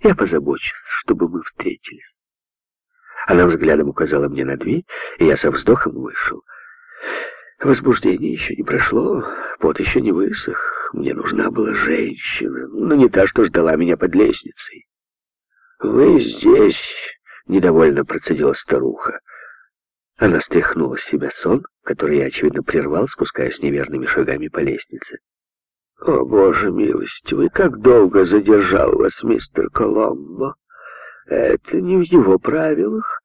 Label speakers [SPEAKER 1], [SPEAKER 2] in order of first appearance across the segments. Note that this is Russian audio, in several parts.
[SPEAKER 1] Я позабочусь, чтобы мы встретились. Она взглядом указала мне на дверь, и я со вздохом вышел. Возбуждение еще не прошло, пот еще не высох. Мне нужна была женщина, но не та, что ждала меня под лестницей. «Вы здесь!» — недовольно процедила старуха. Она стряхнула с себя сон, который я, очевидно, прервал, спускаясь неверными шагами по лестнице. «О, Боже милостивый, как долго задержал вас мистер Коломбо! Это не в его правилах.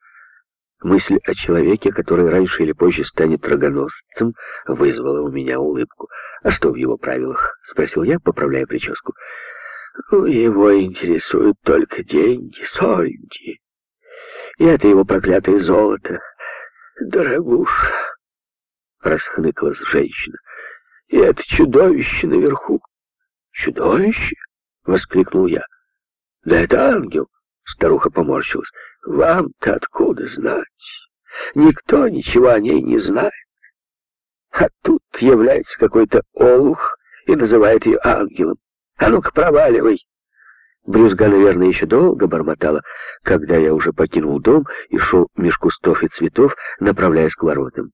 [SPEAKER 1] Мысль о человеке, который раньше или позже станет рогоносцем, вызвала у меня улыбку. «А что в его правилах?» — спросил я, поправляя прическу. «Ну, его интересуют только деньги, сольди. И это его проклятое золото. Дорогуша!» — расхныкалась женщина. «И это чудовище наверху!» «Чудовище?» — воскликнул я. «Да это ангел!» — старуха поморщилась. «Вам-то откуда знать?» Никто ничего о ней не знает. А тут является какой-то олух и называет ее ангелом. А ну-ка, проваливай. Брюзга, наверное, еще долго бормотала, когда я уже покинул дом и шел меж кустов и цветов, направляясь к воротам.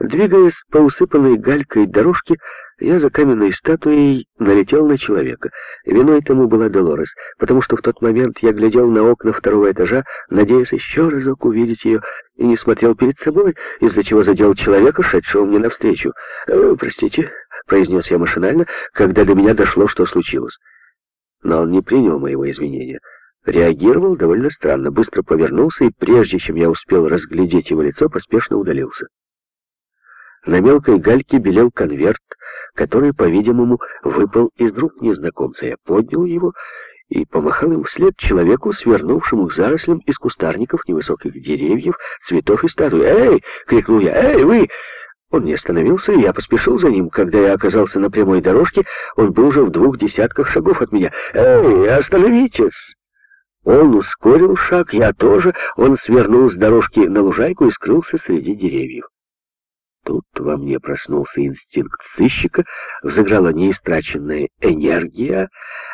[SPEAKER 1] Двигаясь по усыпанной галькой дорожке, я за каменной статуей налетел на человека. Виной тому была Долорес, потому что в тот момент я глядел на окна второго этажа, надеясь еще разок увидеть ее, и не смотрел перед собой, из-за чего задел человека, шедшего мне навстречу. «Э, «Простите», — произнес я машинально, когда до меня дошло, что случилось. Но он не принял моего извинения. Реагировал довольно странно, быстро повернулся и, прежде чем я успел разглядеть его лицо, поспешно удалился. На мелкой гальке белел конверт, который, по-видимому, выпал из рук незнакомца. Я поднял его и помахал им вслед человеку, свернувшему к зарослям из кустарников, невысоких деревьев, цветов и статуй. «Эй!» — крикнул я. «Эй, вы!» Он не остановился, и я поспешил за ним. Когда я оказался на прямой дорожке, он был уже в двух десятках шагов от меня. «Эй, остановитесь!» Он ускорил шаг, я тоже. Он свернул с дорожки на лужайку и скрылся среди деревьев. Тут во мне проснулся инстинкт сыщика, взыграла неистраченная энергия,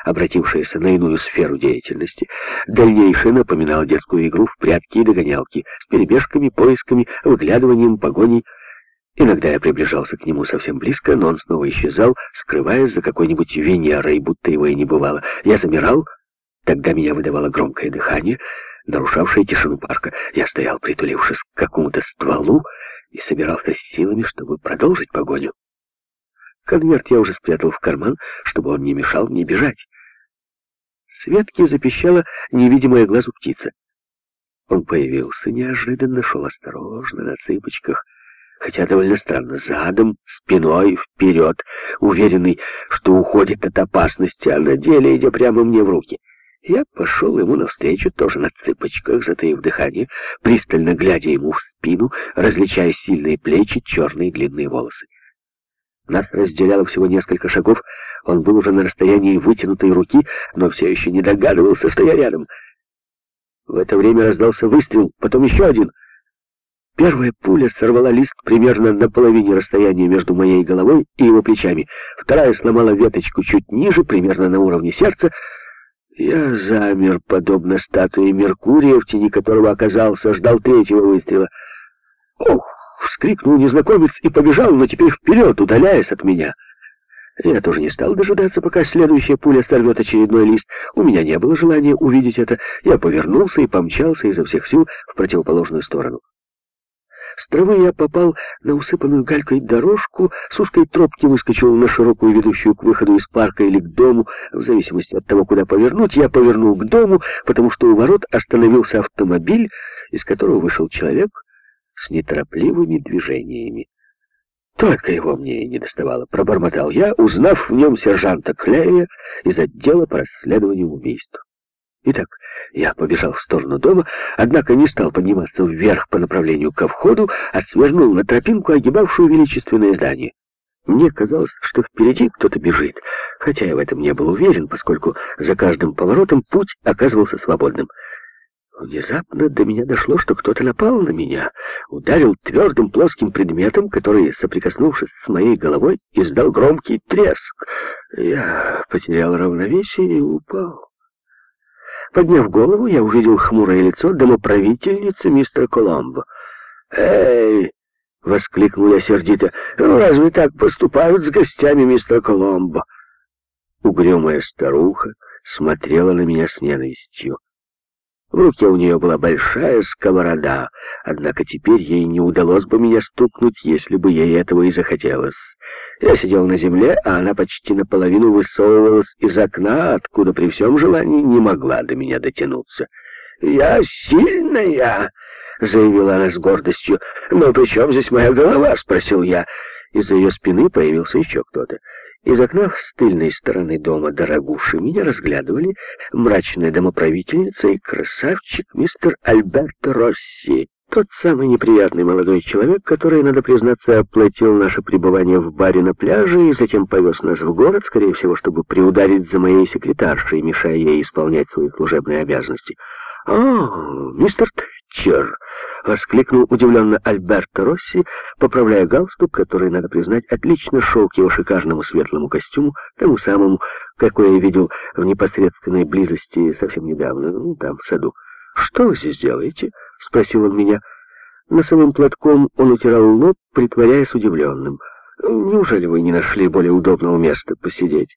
[SPEAKER 1] обратившаяся на иную сферу деятельности. Дальнейшее напоминало детскую игру в прятки и догонялки, с перебежками, поисками, выглядыванием, погоней. Иногда я приближался к нему совсем близко, но он снова исчезал, скрываясь за какой-нибудь Венерой, будто его и не бывало. Я замирал, тогда меня выдавало громкое дыхание, нарушавшее тишину парка. Я стоял, притулившись к какому-то стволу, и собирался с силами, чтобы продолжить погоню. Конверт я уже спрятал в карман, чтобы он не мешал мне бежать. С запищала невидимая глазу птица. Он появился неожиданно, шел осторожно, на цыпочках, хотя довольно странно, задом, спиной, вперед, уверенный, что уходит от опасности, а на деле идя прямо мне в руки. Я пошел ему навстречу, тоже на цыпочках, затаив дыхание, пристально глядя ему в спину, различая сильные плечи, черные длинные волосы. Нас разделяло всего несколько шагов, он был уже на расстоянии вытянутой руки, но все еще не догадывался, что я рядом. В это время раздался выстрел, потом еще один. Первая пуля сорвала лист примерно на половине расстояния между моей головой и его плечами. Вторая сломала веточку чуть ниже, примерно на уровне сердца, я замер, подобно статуе Меркурия, в тени которого оказался, ждал третьего выстрела. «Ох!» — вскрикнул незнакомец и побежал, но теперь вперед, удаляясь от меня. Я тоже не стал дожидаться, пока следующая пуля сорвет очередной лист. У меня не было желания увидеть это. Я повернулся и помчался изо всех сил в противоположную сторону. С травы я попал на усыпанную галькой дорожку, с узкой тропки выскочил на широкую, ведущую к выходу из парка или к дому. В зависимости от того, куда повернуть, я повернул к дому, потому что у ворот остановился автомобиль, из которого вышел человек с неторопливыми движениями. Только его мне и не доставало, пробормотал я, узнав в нем сержанта Клея из отдела по расследованию убийств. Итак, я побежал в сторону дома, однако не стал подниматься вверх по направлению ко входу, а свернул на тропинку, огибавшую величественное здание. Мне казалось, что впереди кто-то бежит, хотя я в этом не был уверен, поскольку за каждым поворотом путь оказывался свободным. Внезапно до меня дошло, что кто-то напал на меня, ударил твердым плоским предметом, который, соприкоснувшись с моей головой, издал громкий треск. Я потерял равновесие и упал. Подняв голову, я увидел хмурое лицо домоправительницы мистера Коломбо. «Эй!» — воскликнул я сердито. «Ну, разве так поступают с гостями мистера Коломбо?» Угрюмая старуха смотрела на меня с ненавистью. В руке у нее была большая сковорода, однако теперь ей не удалось бы меня стукнуть, если бы ей этого и захотелось. Я сидел на земле, а она почти наполовину высовывалась из окна, откуда при всем желании не могла до меня дотянуться. «Я сильная!» — заявила она с гордостью. «Но при чем здесь моя голова?» — спросил я. Из-за ее спины появился еще кто-то. Из окна с тыльной стороны дома дорогуши меня разглядывали мрачная домоправительница и красавчик мистер Альберто Росси. Тот самый неприятный молодой человек, который, надо признаться, оплатил наше пребывание в баре на пляже и затем повез нас в город, скорее всего, чтобы приударить за моей секретаршей, мешая ей исполнять свои служебные обязанности. «О, мистер Тэтчер!» — воскликнул удивленно Альберто Росси, поправляя галстук, который, надо признать, отлично шел к его шикарному светлому костюму, тому самому, какой я видел в непосредственной близости совсем недавно, ну, там, в саду. «Что вы здесь делаете?» — спросил он меня. Носовым платком он утирал лоб, притворяясь удивленным. «Неужели вы не нашли более удобного места посидеть?»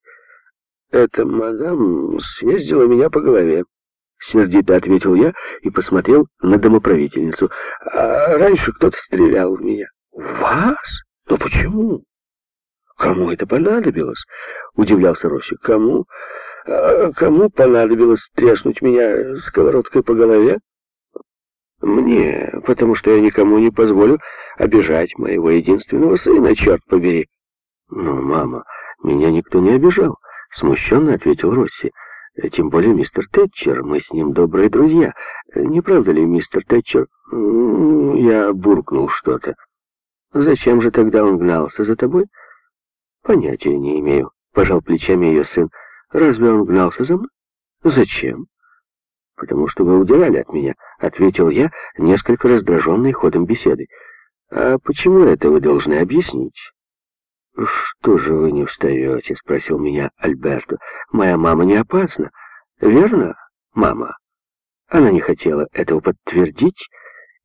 [SPEAKER 1] «Это мадам съездила меня по голове», — сердито ответил я и посмотрел на домоправительницу. «А раньше кто-то стрелял в меня». «Вас? Но почему?» «Кому это понадобилось?» — удивлялся Росик. «Кому? А кому понадобилось треснуть меня сковородкой по голове?» «Мне, потому что я никому не позволю обижать моего единственного сына, черт побери». «Ну, мама, меня никто не обижал», — смущенно ответил Росси. Тем более мистер Тэтчер, мы с ним добрые друзья. Не правда ли, мистер Тэтчер? Я буркнул что-то. Зачем же тогда он гнался за тобой? Понятия не имею. Пожал плечами ее сын. Разве он гнался за мной? Зачем? Потому что вы удирали от меня, ответил я, несколько раздраженный ходом беседы. А почему это вы должны объяснить? «Что же вы не встаете?» — спросил меня Альберто. «Моя мама не опасна, верно, мама?» Она не хотела этого подтвердить,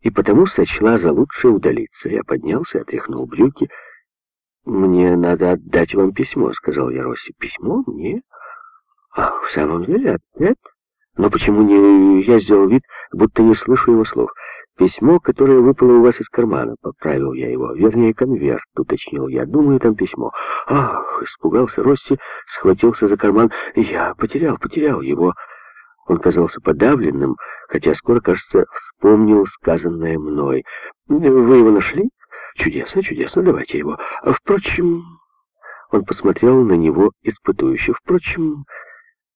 [SPEAKER 1] и потому сочла за лучшее удалиться. Я поднялся, отряхнул брюки. «Мне надо отдать вам письмо», — сказал я Росси. «Письмо мне?» «Ах, в самом деле, ответ?» «Но почему не...» Я сделал вид, будто не слышу его слов. «Письмо, которое выпало у вас из кармана», — поправил я его. «Вернее, конверт», — уточнил я. «Думаю, там письмо». «Ах!» — испугался Росси, схватился за карман. «Я потерял, потерял его». Он казался подавленным, хотя скоро, кажется, вспомнил сказанное мной. «Вы его нашли?» «Чудесно, чудесно, давайте его. Впрочем...» Он посмотрел на него испытующе. «Впрочем,